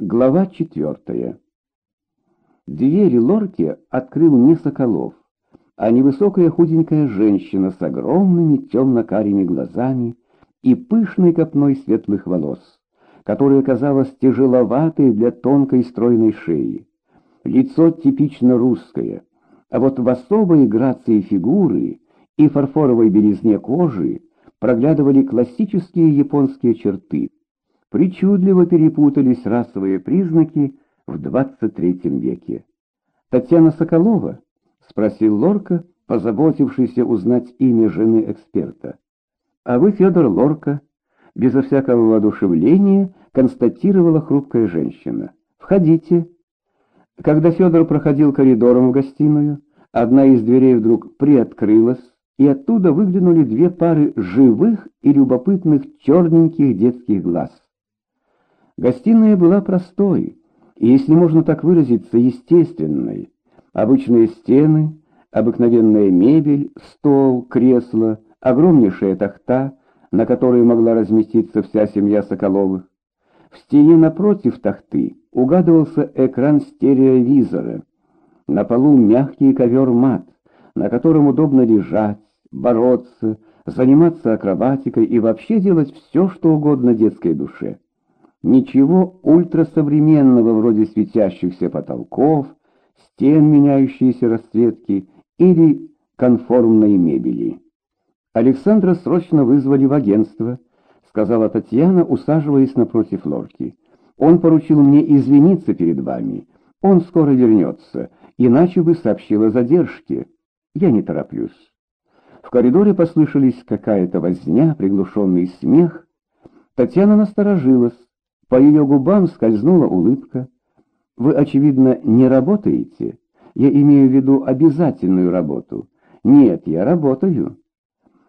Глава четвертая. Двери лорки открыл не Соколов, а невысокая худенькая женщина с огромными темно-карими глазами и пышной копной светлых волос, которая казалась тяжеловатой для тонкой стройной шеи. Лицо типично русское, а вот в особой грации фигуры и фарфоровой белизне кожи проглядывали классические японские черты причудливо перепутались расовые признаки в 23 веке. «Татьяна Соколова?» — спросил Лорка, позаботившийся узнать имя жены эксперта. «А вы, Федор Лорка?» — безо всякого воодушевления констатировала хрупкая женщина. «Входите». Когда Федор проходил коридором в гостиную, одна из дверей вдруг приоткрылась, и оттуда выглянули две пары живых и любопытных черненьких детских глаз. Гостиная была простой, и, если можно так выразиться, естественной. Обычные стены, обыкновенная мебель, стол, кресло, огромнейшая тахта, на которой могла разместиться вся семья Соколовых. В стене напротив тахты угадывался экран стереовизора. На полу мягкий ковер-мат, на котором удобно лежать, бороться, заниматься акробатикой и вообще делать все, что угодно детской душе. Ничего ультрасовременного вроде светящихся потолков, стен меняющейся расцветки или конформной мебели. Александра срочно вызвали в агентство, сказала Татьяна, усаживаясь напротив лорки. Он поручил мне извиниться перед вами. Он скоро вернется, иначе бы сообщил о задержке. Я не тороплюсь. В коридоре послышались какая-то возня, приглушенный смех. Татьяна насторожилась. По ее губам скользнула улыбка. «Вы, очевидно, не работаете? Я имею в виду обязательную работу». «Нет, я работаю».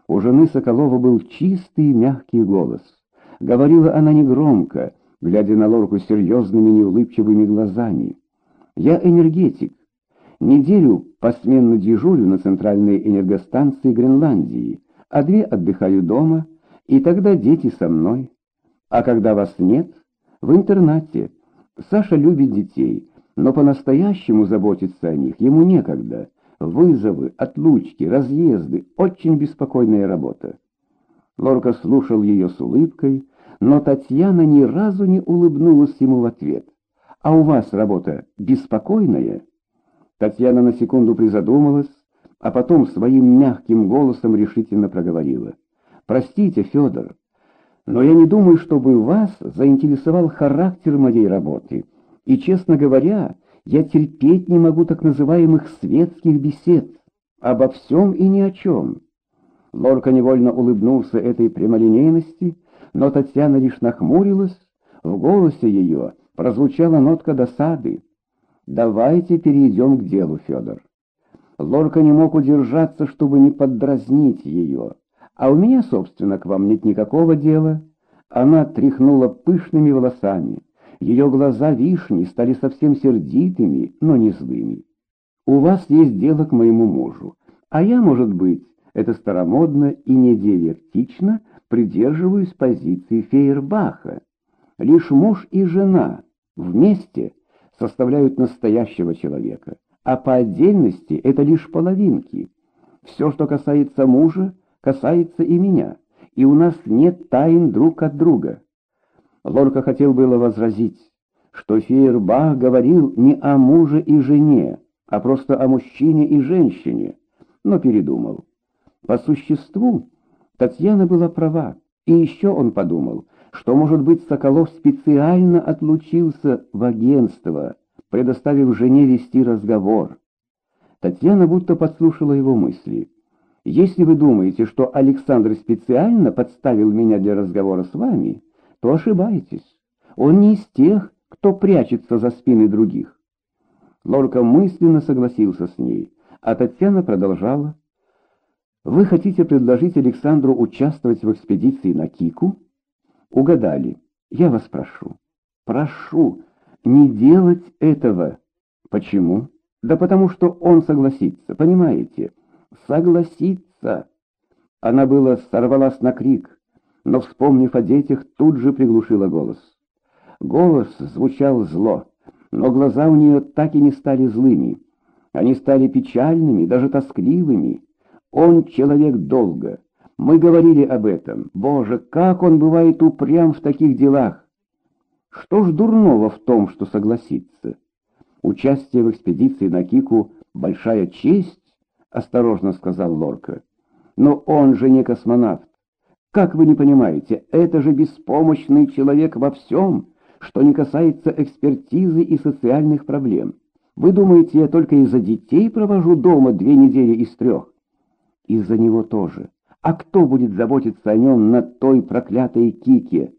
У жены Соколова был чистый мягкий голос. Говорила она негромко, глядя на Лорку серьезными неулыбчивыми глазами. «Я энергетик. Неделю посменно дежурю на центральной энергостанции Гренландии, а две отдыхаю дома, и тогда дети со мной. А когда вас нет, в интернате. Саша любит детей, но по-настоящему заботиться о них ему некогда. Вызовы, отлучки, разъезды — очень беспокойная работа. Лорка слушал ее с улыбкой, но Татьяна ни разу не улыбнулась ему в ответ. «А у вас работа беспокойная?» Татьяна на секунду призадумалась, а потом своим мягким голосом решительно проговорила. «Простите, Федор, но я не думаю, чтобы вас заинтересовал характер моей работы. И, честно говоря, я терпеть не могу так называемых светских бесед. Обо всем и ни о чем. Лорка невольно улыбнулся этой прямолинейности, но Татьяна лишь нахмурилась. В голосе ее прозвучала нотка досады. «Давайте перейдем к делу, Федор». Лорка не мог удержаться, чтобы не поддразнить ее. А у меня, собственно, к вам нет никакого дела. Она тряхнула пышными волосами. Ее глаза вишни стали совсем сердитыми, но не злыми. У вас есть дело к моему мужу, а я, может быть, это старомодно и недиалектично, придерживаюсь позиции Фейербаха. Лишь муж и жена вместе составляют настоящего человека, а по отдельности это лишь половинки. Все, что касается мужа, касается и меня, и у нас нет тайн друг от друга. Лорка хотел было возразить, что Фейербах говорил не о муже и жене, а просто о мужчине и женщине, но передумал. По существу Татьяна была права, и еще он подумал, что, может быть, Соколов специально отлучился в агентство, предоставив жене вести разговор. Татьяна будто подслушала его мысли. Если вы думаете, что Александр специально подставил меня для разговора с вами, то ошибаетесь. Он не из тех, кто прячется за спины других. Лорка мысленно согласился с ней, а Татьяна продолжала. «Вы хотите предложить Александру участвовать в экспедиции на Кику?» «Угадали. Я вас прошу. Прошу не делать этого». «Почему?» «Да потому что он согласится, понимаете?» Согласиться. Она было сорвалась на крик, но, вспомнив о детях, тут же приглушила голос. Голос звучал зло, но глаза у нее так и не стали злыми. Они стали печальными, даже тоскливыми. Он человек долго. Мы говорили об этом. Боже, как он бывает упрям в таких делах! Что ж дурного в том, что согласится? Участие в экспедиции на Кику — большая честь, — осторожно сказал Лорка. Но он же не космонавт. Как вы не понимаете, это же беспомощный человек во всем, что не касается экспертизы и социальных проблем. Вы думаете, я только из-за детей провожу дома две недели из трех? Из-за него тоже. А кто будет заботиться о нем на той проклятой кике?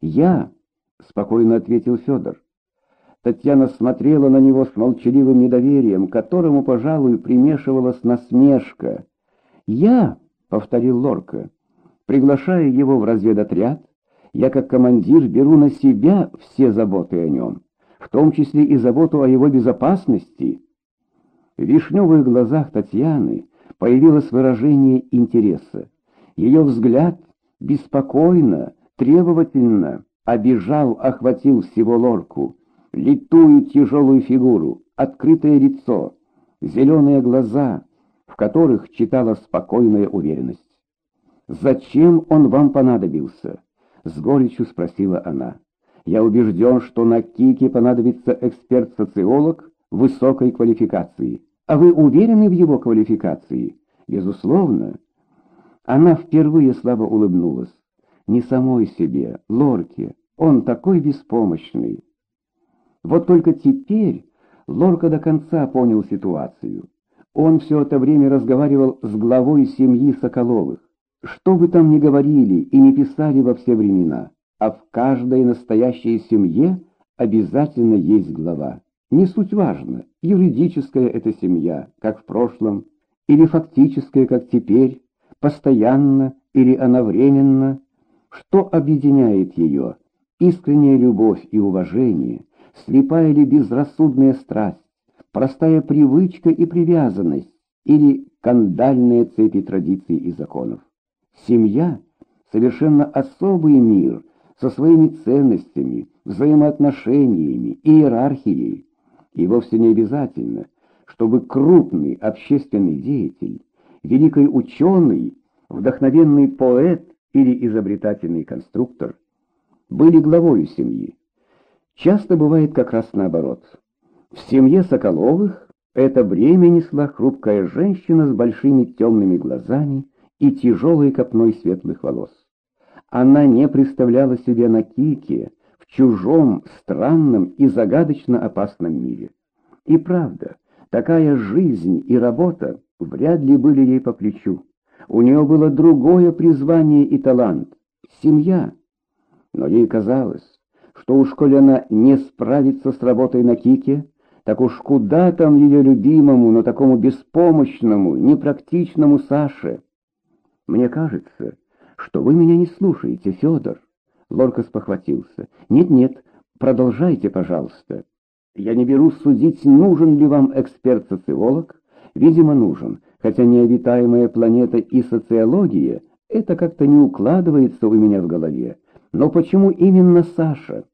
Я, — спокойно ответил Федор. Татьяна смотрела на него с молчаливым недоверием, которому, пожалуй, примешивалась насмешка. «Я», — повторил Лорка, — «приглашая его в разведотряд, я как командир беру на себя все заботы о нем, в том числе и заботу о его безопасности». В вишневых глазах Татьяны появилось выражение интереса. Ее взгляд беспокойно, требовательно обижал, охватил всего Лорку, литую тяжелую фигуру, открытое лицо, зеленые глаза, в которых читала спокойная уверенность. «Зачем он вам понадобился?» — с горечью спросила она. «Я убежден, что на Кике понадобится эксперт-социолог высокой квалификации. А вы уверены в его квалификации?» «Безусловно». Она впервые слабо улыбнулась. «Не самой себе, Лорке. Он такой беспомощный». Вот только теперь Лорка до конца понял ситуацию. Он все это время разговаривал с главой семьи Соколовых. Что бы там ни говорили и не писали во все времена, а в каждой настоящей семье обязательно есть глава. Не суть важно, юридическая это семья, как в прошлом, или фактическая, как теперь, постоянно или она временно. Что объединяет ее? Искренняя любовь и уважение, слепая или безрассудная страсть, простая привычка и привязанность или кандальные цепи традиций и законов. Семья — совершенно особый мир со своими ценностями, взаимоотношениями, иерархией. И вовсе не обязательно, чтобы крупный общественный деятель, великий ученый, вдохновенный поэт или изобретательный конструктор были главой семьи. Часто бывает как раз наоборот. В семье Соколовых это бремя несла хрупкая женщина с большими темными глазами и тяжелой копной светлых волос. Она не представляла себе на Кике в чужом, странном и загадочно опасном мире. И правда, такая жизнь и работа вряд ли были ей по плечу. У нее было другое призвание и талант — семья. Но ей казалось, что уж коли она не справится с работой на Кике, так уж куда там ее любимому, но такому беспомощному, непрактичному Саше? Мне кажется, что вы меня не слушаете, Федор. Лорка спохватился. Нет-нет, продолжайте, пожалуйста. Я не берусь судить, нужен ли вам эксперт-социолог. Видимо, нужен, хотя необитаемая планета и социология — это как-то не укладывается у меня в голове. Но почему именно Саша?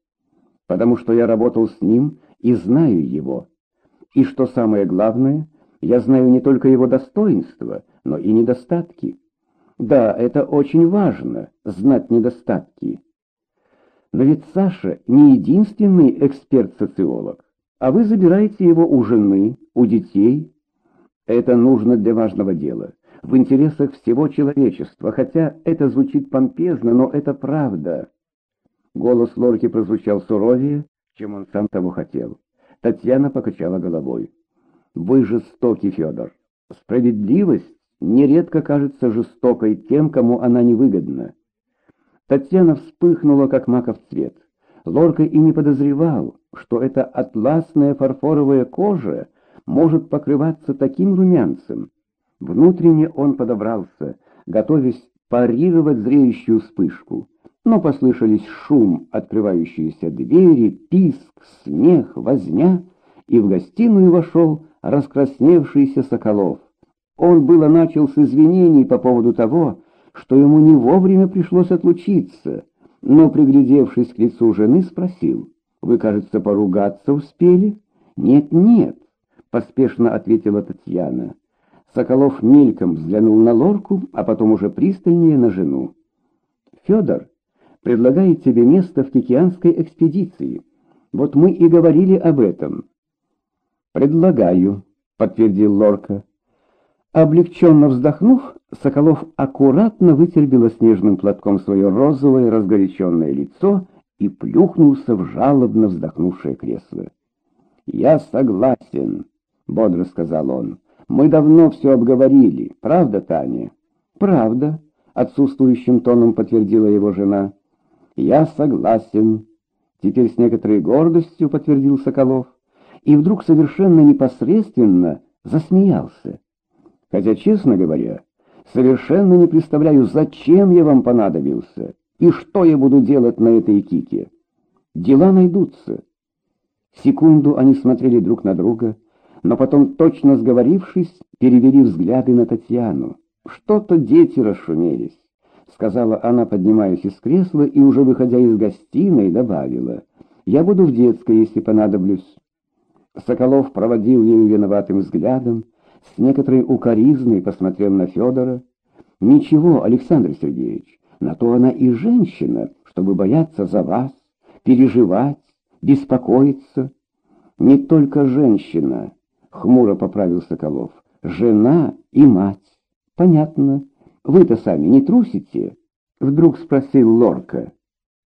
Потому что я работал с ним и знаю его. И что самое главное, я знаю не только его достоинства, но и недостатки. Да, это очень важно, знать недостатки. Но ведь Саша не единственный эксперт-социолог, а вы забираете его у жены, у детей. Это нужно для важного дела, в интересах всего человечества, хотя это звучит помпезно, но это правда. Голос Лорки прозвучал суровее, чем он сам того хотел. Татьяна покачала головой. «Вы жестокий, Федор. Справедливость нередко кажется жестокой тем, кому она невыгодна». Татьяна вспыхнула, как маков цвет. Лорка и не подозревал, что эта атласная фарфоровая кожа может покрываться таким румянцем. Внутренне он подобрался, готовясь парировать зреющую вспышку но послышались шум открывающейся двери, писк, смех, возня, и в гостиную вошел раскрасневшийся Соколов. Он было начал с извинений по поводу того, что ему не вовремя пришлось отлучиться, но, приглядевшись к лицу жены, спросил, «Вы, кажется, поругаться успели?» «Нет, нет», — поспешно ответила Татьяна. Соколов мельком взглянул на лорку, а потом уже пристальнее на жену. «Федор предлагает тебе место в Тикианской экспедиции. Вот мы и говорили об этом». «Предлагаю», — подтвердил Лорка. Облегченно вздохнув, Соколов аккуратно вытер белоснежным платком свое розовое разгоряченное лицо и плюхнулся в жалобно вздохнувшее кресло. «Я согласен», — бодро сказал он. «Мы давно все обговорили. Правда, Таня?» «Правда», — отсутствующим тоном подтвердила его жена. «Я согласен», — теперь с некоторой гордостью подтвердил Соколов. И вдруг совершенно непосредственно засмеялся. Хотя, честно говоря, совершенно не представляю, зачем я вам понадобился и что я буду делать на этой кике. Дела найдутся. Секунду они смотрели друг на друга, но потом, точно сговорившись, перевели взгляды на Татьяну. Что-то дети расшумелись, сказала она, поднимаясь из кресла и уже выходя из гостиной, добавила. Я буду в детской, если понадоблюсь. Соколов проводил ее виноватым взглядом, с некоторой укоризной посмотрел на Федора. «Ничего, Александр Сергеевич, на то она и женщина, чтобы бояться за вас, переживать, беспокоиться. Не только женщина, — хмуро поправил Соколов, — жена и мать. Понятно. Вы-то сами не трусите? Вдруг спросил Лорка.